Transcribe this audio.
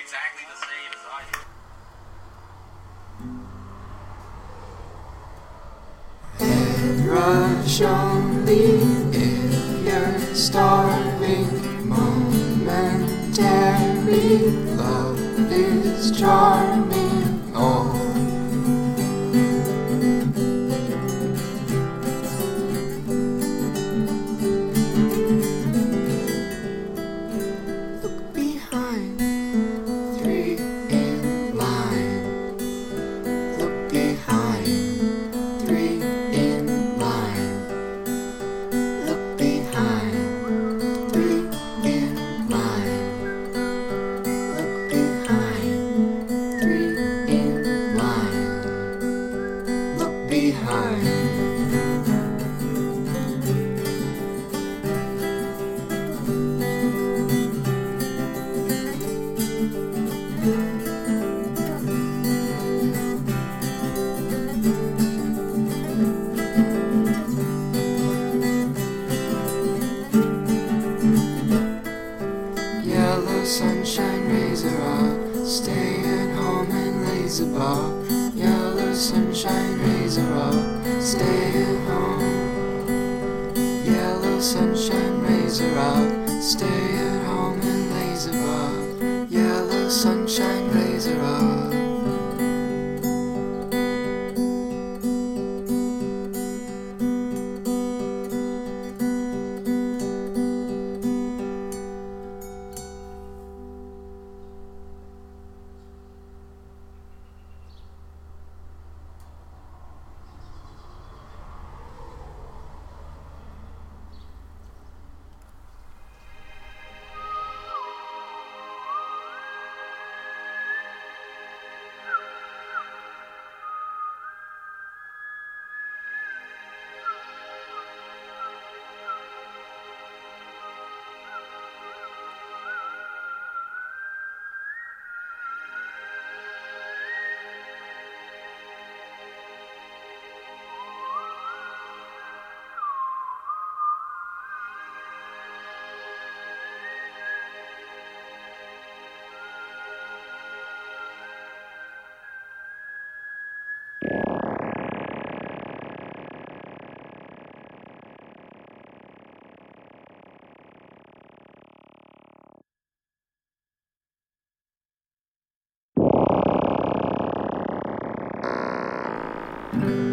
exactly the same as I do. Rush starving momentary love is charming. Sunshine razor off, staying home and lazy ball. Yellow sunshine razor off, staying home. Yellow sunshine razor off, staying thank mm -hmm. you